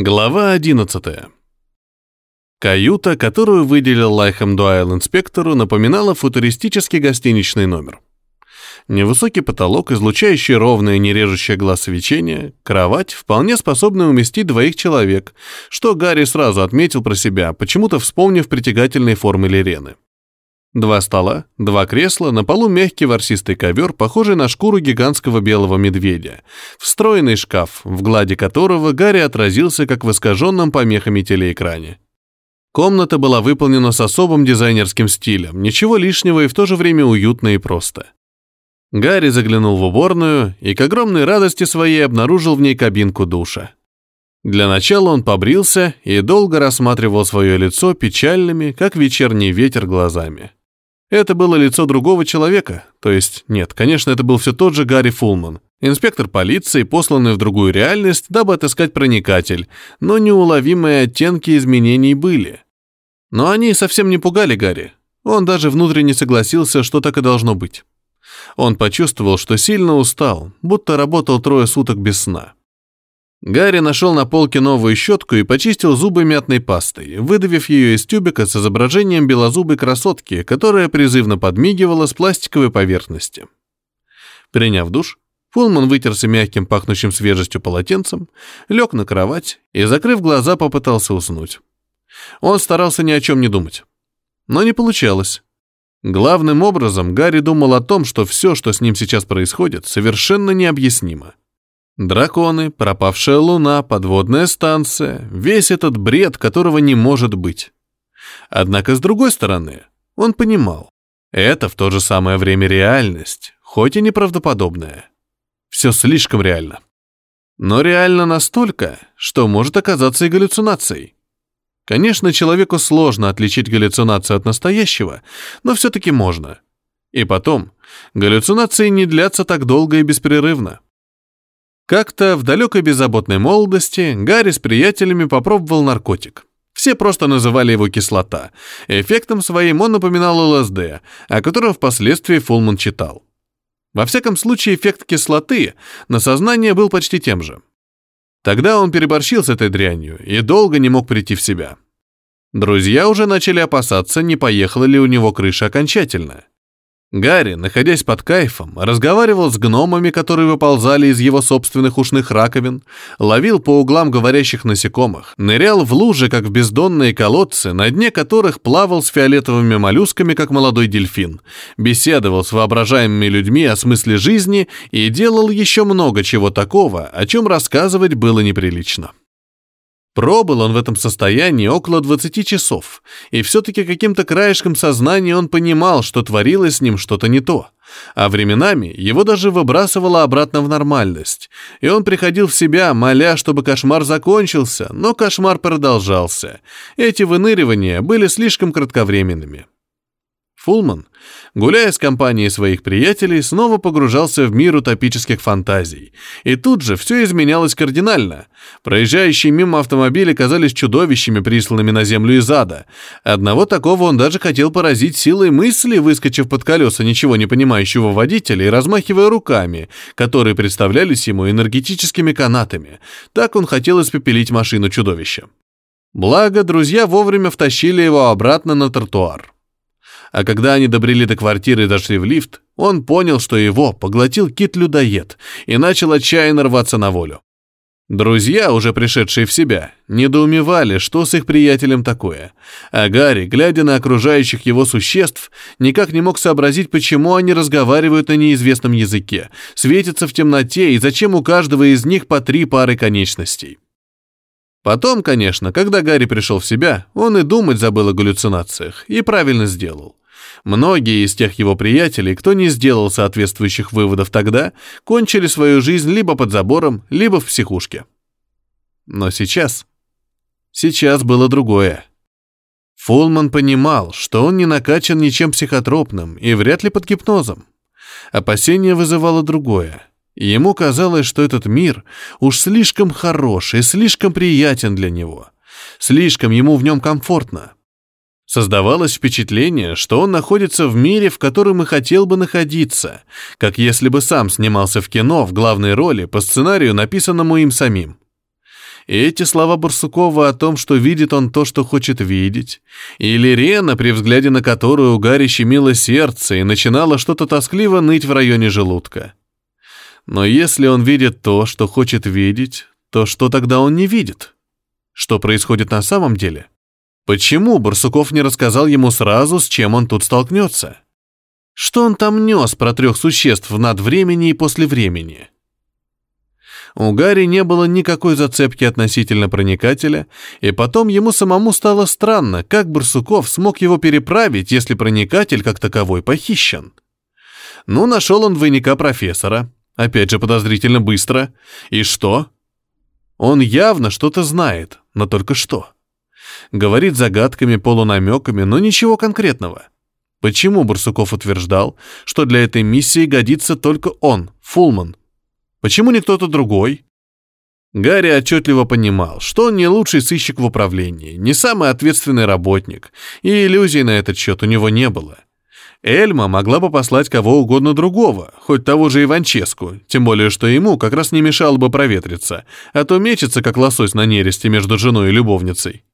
Глава 11. Каюта, которую выделил Лайхем Дуайл инспектору, напоминала футуристический гостиничный номер. Невысокий потолок, излучающий ровное, не режущее глаз свечение, кровать, вполне способная уместить двоих человек, что Гарри сразу отметил про себя, почему-то вспомнив притягательные формы Лирены. Два стола, два кресла, на полу мягкий ворсистый ковер, похожий на шкуру гигантского белого медведя, встроенный шкаф, в глади которого Гарри отразился, как в искаженном помехами телеэкране. Комната была выполнена с особым дизайнерским стилем, ничего лишнего и в то же время уютно и просто. Гарри заглянул в уборную и к огромной радости своей обнаружил в ней кабинку душа. Для начала он побрился и долго рассматривал свое лицо печальными, как вечерний ветер, глазами. Это было лицо другого человека, то есть, нет, конечно, это был все тот же Гарри Фулман, инспектор полиции, посланный в другую реальность, дабы отыскать проникатель, но неуловимые оттенки изменений были. Но они совсем не пугали Гарри. Он даже внутренне согласился, что так и должно быть. Он почувствовал, что сильно устал, будто работал трое суток без сна. Гарри нашел на полке новую щетку и почистил зубы мятной пастой, выдавив ее из тюбика с изображением белозубой красотки, которая призывно подмигивала с пластиковой поверхности. Приняв душ, Фулман вытерся мягким, пахнущим свежестью полотенцем, лег на кровать и, закрыв глаза, попытался уснуть. Он старался ни о чем не думать. Но не получалось. Главным образом Гарри думал о том, что все, что с ним сейчас происходит, совершенно необъяснимо. Драконы, пропавшая луна, подводная станция, весь этот бред, которого не может быть. Однако, с другой стороны, он понимал, это в то же самое время реальность, хоть и неправдоподобная. Все слишком реально. Но реально настолько, что может оказаться и галлюцинацией. Конечно, человеку сложно отличить галлюцинацию от настоящего, но все-таки можно. И потом, галлюцинации не длятся так долго и беспрерывно. Как-то в далекой беззаботной молодости Гарри с приятелями попробовал наркотик. Все просто называли его кислота. Эффектом своим он напоминал ЛСД, о котором впоследствии Фулман читал. Во всяком случае, эффект кислоты на сознание был почти тем же. Тогда он переборщил с этой дрянью и долго не мог прийти в себя. Друзья уже начали опасаться, не поехала ли у него крыша окончательно. Гарри, находясь под кайфом, разговаривал с гномами, которые выползали из его собственных ушных раковин, ловил по углам говорящих насекомых, нырял в лужи, как в бездонные колодцы, на дне которых плавал с фиолетовыми моллюсками, как молодой дельфин, беседовал с воображаемыми людьми о смысле жизни и делал еще много чего такого, о чем рассказывать было неприлично. Пробыл он в этом состоянии около 20 часов, и все-таки каким-то краешком сознания он понимал, что творилось с ним что-то не то. А временами его даже выбрасывало обратно в нормальность, и он приходил в себя, моля, чтобы кошмар закончился, но кошмар продолжался. Эти выныривания были слишком кратковременными. Фулман, гуляя с компанией своих приятелей, снова погружался в мир утопических фантазий. И тут же все изменялось кардинально. Проезжающие мимо автомобили казались чудовищами, присланными на землю из ада. Одного такого он даже хотел поразить силой мысли, выскочив под колеса ничего не понимающего водителя и размахивая руками, которые представлялись ему энергетическими канатами. Так он хотел испепелить машину чудовища. Благо, друзья вовремя втащили его обратно на тротуар а когда они добрели до квартиры и дошли в лифт, он понял, что его поглотил кит-людоед и начал отчаянно рваться на волю. Друзья, уже пришедшие в себя, недоумевали, что с их приятелем такое, а Гарри, глядя на окружающих его существ, никак не мог сообразить, почему они разговаривают на неизвестном языке, светятся в темноте и зачем у каждого из них по три пары конечностей. Потом, конечно, когда Гарри пришел в себя, он и думать забыл о галлюцинациях, и правильно сделал. Многие из тех его приятелей, кто не сделал соответствующих выводов тогда, кончили свою жизнь либо под забором, либо в психушке. Но сейчас... Сейчас было другое. Фулман понимал, что он не накачан ничем психотропным и вряд ли под гипнозом. Опасение вызывало другое. Ему казалось, что этот мир уж слишком хорош и слишком приятен для него. Слишком ему в нем комфортно. Создавалось впечатление, что он находится в мире, в котором и хотел бы находиться, как если бы сам снимался в кино в главной роли по сценарию, написанному им самим. И эти слова Барсукова о том, что видит он то, что хочет видеть, или Рена, при взгляде на которую у Гарри щемило сердце и начинало что-то тоскливо ныть в районе желудка. Но если он видит то, что хочет видеть, то что тогда он не видит? Что происходит на самом деле? Почему Барсуков не рассказал ему сразу, с чем он тут столкнется? Что он там нес про трех существ над времени и после времени? У Гарри не было никакой зацепки относительно проникателя, и потом ему самому стало странно, как Барсуков смог его переправить, если проникатель как таковой похищен. Ну, нашел он двойника профессора, опять же подозрительно быстро. И что? Он явно что-то знает, но только что. Говорит загадками, полунамеками, но ничего конкретного. Почему Барсуков утверждал, что для этой миссии годится только он, Фулман, Почему не кто-то другой? Гарри отчетливо понимал, что он не лучший сыщик в управлении, не самый ответственный работник, и иллюзий на этот счет у него не было. Эльма могла бы послать кого угодно другого, хоть того же Иванческу, тем более что ему как раз не мешало бы проветриться, а то мечется, как лосось на нересте между женой и любовницей.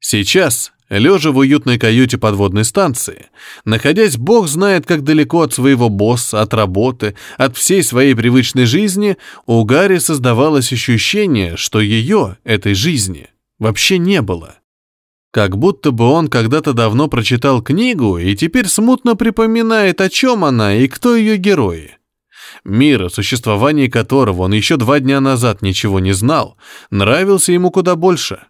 Сейчас, лежа в уютной каюте подводной станции, находясь бог знает как далеко от своего босса, от работы, от всей своей привычной жизни, у Гарри создавалось ощущение, что ее, этой жизни, вообще не было. Как будто бы он когда-то давно прочитал книгу и теперь смутно припоминает, о чем она и кто ее герои. Мир, о существовании которого он еще два дня назад ничего не знал, нравился ему куда больше —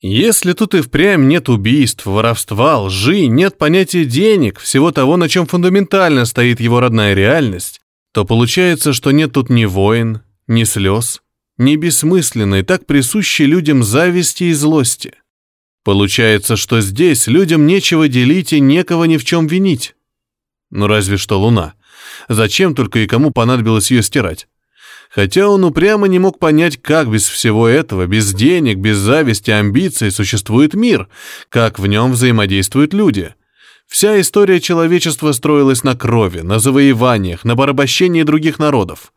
если тут и впрямь нет убийств, воровства, лжи, нет понятия денег, всего того, на чем фундаментально стоит его родная реальность, то получается, что нет тут ни войн, ни слез, ни бессмысленной, так присущей людям зависти и злости. Получается, что здесь людям нечего делить и некого ни в чем винить. Ну разве что Луна. Зачем только и кому понадобилось ее стирать? Хотя он упрямо не мог понять, как без всего этого, без денег, без зависти, амбиций существует мир, как в нем взаимодействуют люди. Вся история человечества строилась на крови, на завоеваниях, на порабощении других народов.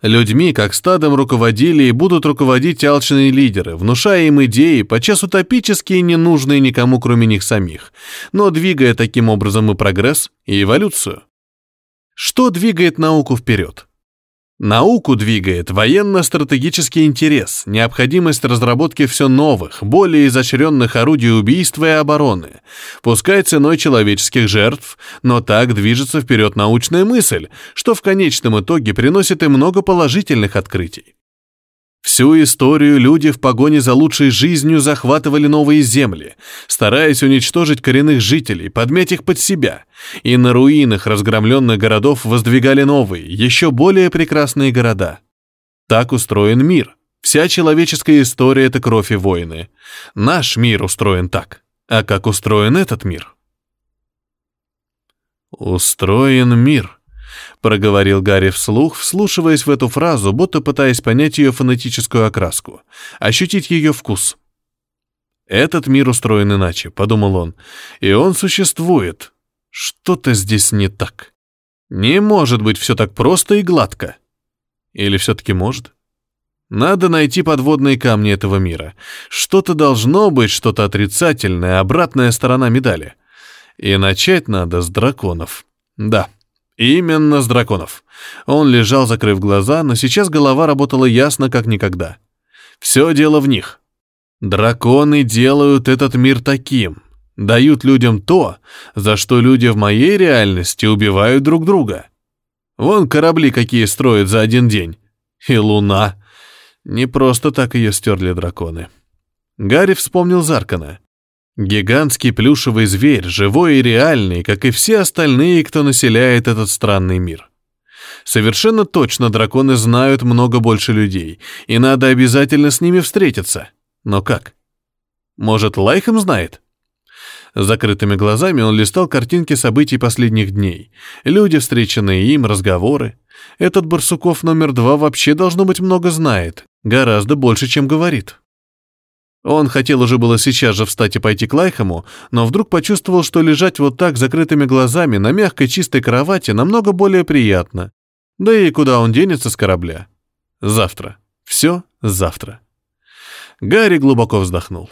Людьми, как стадом, руководили и будут руководить алчные лидеры, внушая им идеи, подчас утопические ненужные никому, кроме них самих, но двигая таким образом и прогресс, и эволюцию. Что двигает науку вперед? Науку двигает военно-стратегический интерес, необходимость разработки все новых, более изощренных орудий убийства и обороны, пускай ценой человеческих жертв, но так движется вперед научная мысль, что в конечном итоге приносит и много положительных открытий. Всю историю люди в погоне за лучшей жизнью захватывали новые земли, стараясь уничтожить коренных жителей, подмять их под себя, и на руинах разгромленных городов воздвигали новые, еще более прекрасные города. Так устроен мир. Вся человеческая история — это кровь и войны. Наш мир устроен так. А как устроен этот мир? Устроен мир — проговорил Гарри вслух, вслушиваясь в эту фразу, будто пытаясь понять ее фонетическую окраску, ощутить ее вкус. «Этот мир устроен иначе», — подумал он, — «и он существует. Что-то здесь не так. Не может быть все так просто и гладко. Или все-таки может?» Надо найти подводные камни этого мира. Что-то должно быть, что-то отрицательное, обратная сторона медали. И начать надо с драконов. Да, Именно с драконов. Он лежал, закрыв глаза, но сейчас голова работала ясно, как никогда. Все дело в них. Драконы делают этот мир таким. Дают людям то, за что люди в моей реальности убивают друг друга. Вон корабли какие строят за один день. И луна. Не просто так ее стерли драконы. Гарри вспомнил Заркана. Гигантский плюшевый зверь, живой и реальный, как и все остальные, кто населяет этот странный мир. Совершенно точно драконы знают много больше людей, и надо обязательно с ними встретиться. Но как? Может, Лайхем знает? Закрытыми глазами он листал картинки событий последних дней. Люди, встреченные им, разговоры. Этот Барсуков номер два вообще должно быть много знает. Гораздо больше, чем говорит. Он хотел уже было сейчас же встать и пойти к Лайхаму, но вдруг почувствовал, что лежать вот так закрытыми глазами на мягкой чистой кровати намного более приятно. Да и куда он денется с корабля? Завтра. Все завтра. Гарри глубоко вздохнул.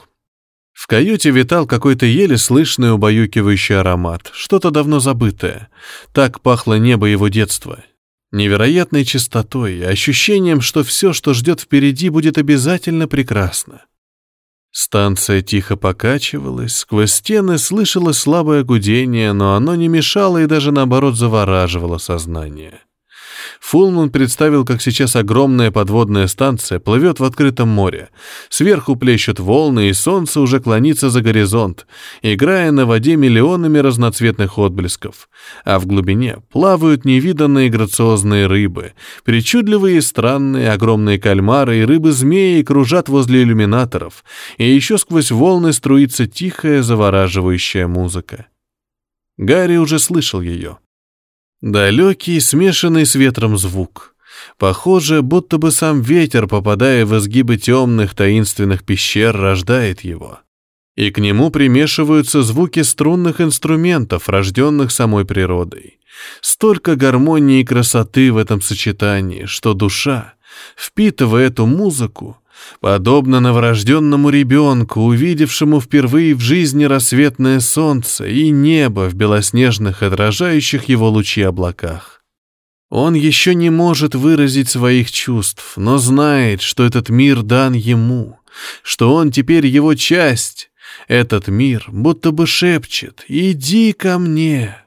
В каюте витал какой-то еле слышный убаюкивающий аромат, что-то давно забытое. Так пахло небо его детства. Невероятной чистотой, ощущением, что все, что ждет впереди, будет обязательно прекрасно. Станция тихо покачивалась, сквозь стены слышалось слабое гудение, но оно не мешало и даже наоборот завораживало сознание. Фулман представил, как сейчас огромная подводная станция плывет в открытом море. Сверху плещут волны, и солнце уже клонится за горизонт, играя на воде миллионами разноцветных отблесков. А в глубине плавают невиданные грациозные рыбы, причудливые и странные огромные кальмары и рыбы-змеи кружат возле иллюминаторов, и еще сквозь волны струится тихая завораживающая музыка. Гарри уже слышал ее. Далекий, смешанный с ветром звук. Похоже, будто бы сам ветер, попадая в изгибы темных таинственных пещер, рождает его. И к нему примешиваются звуки струнных инструментов, рожденных самой природой. Столько гармонии и красоты в этом сочетании, что душа, впитывая эту музыку, подобно новорожденному ребенку, увидевшему впервые в жизни рассветное солнце и небо в белоснежных, отражающих его лучи облаках. Он еще не может выразить своих чувств, но знает, что этот мир дан ему, что он теперь его часть. Этот мир будто бы шепчет «Иди ко мне».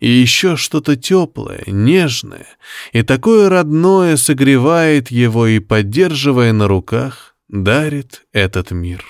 И еще что-то теплое, нежное и такое родное согревает его и, поддерживая на руках, дарит этот мир.